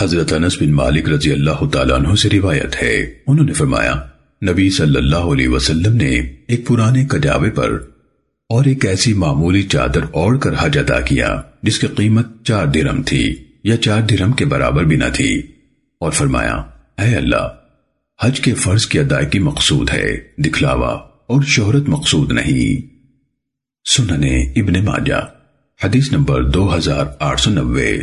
حضرت انس بن مالک رضی اللہ تعالیٰ عنہ سے روایت ہے۔ انہوں نے فرمایا، نبی صلی اللہ علیہ وسلم نے ایک پرانے کجاوے پر اور ایک ایسی معمولی چادر اوڑ کر حج ادا کیا، جس کی قیمت چار درم تھی یا چار درم کے برابر بھی نہ تھی۔ اور فرمایا، اے اللہ، حج کے فرض کی ادائیگی مقصود ہے، دکھلاوا اور شہرت مقصود نہیں۔ سننے ابن ماجہ، حدیث نمبر دو ہزار آٹھ سو نوے۔